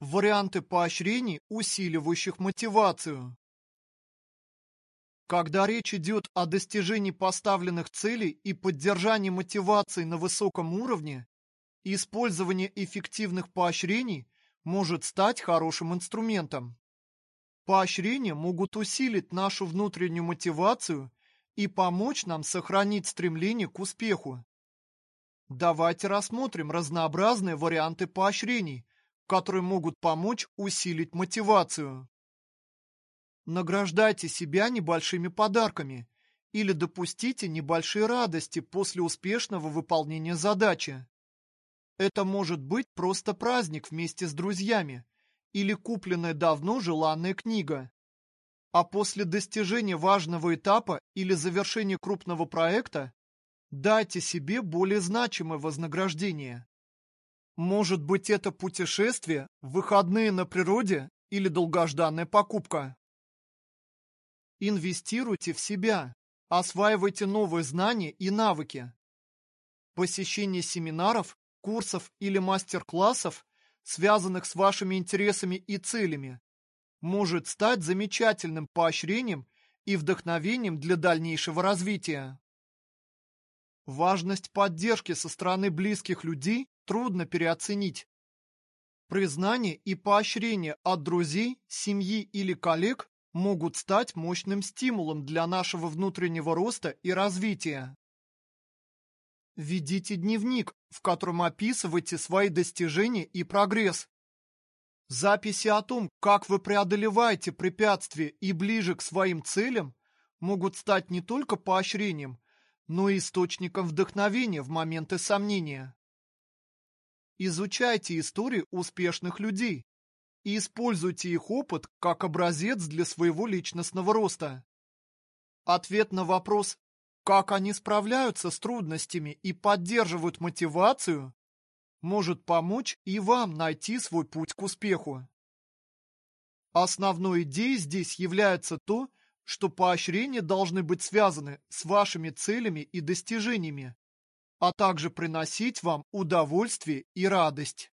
Варианты поощрений, усиливающих мотивацию. Когда речь идет о достижении поставленных целей и поддержании мотивации на высоком уровне, использование эффективных поощрений может стать хорошим инструментом. Поощрения могут усилить нашу внутреннюю мотивацию и помочь нам сохранить стремление к успеху. Давайте рассмотрим разнообразные варианты поощрений, которые могут помочь усилить мотивацию. Награждайте себя небольшими подарками или допустите небольшие радости после успешного выполнения задачи. Это может быть просто праздник вместе с друзьями или купленная давно желанная книга. А после достижения важного этапа или завершения крупного проекта дайте себе более значимое вознаграждение. Может быть, это путешествие, выходные на природе или долгожданная покупка. Инвестируйте в себя, осваивайте новые знания и навыки. Посещение семинаров, курсов или мастер-классов, связанных с вашими интересами и целями, может стать замечательным поощрением и вдохновением для дальнейшего развития. Важность поддержки со стороны близких людей трудно переоценить. Признание и поощрение от друзей, семьи или коллег могут стать мощным стимулом для нашего внутреннего роста и развития. Ведите дневник, в котором описывайте свои достижения и прогресс. Записи о том, как вы преодолеваете препятствия и ближе к своим целям, могут стать не только поощрением, но и источником вдохновения в моменты сомнения. Изучайте истории успешных людей и используйте их опыт как образец для своего личностного роста. Ответ на вопрос, как они справляются с трудностями и поддерживают мотивацию, может помочь и вам найти свой путь к успеху. Основной идеей здесь является то, что поощрения должны быть связаны с вашими целями и достижениями, а также приносить вам удовольствие и радость.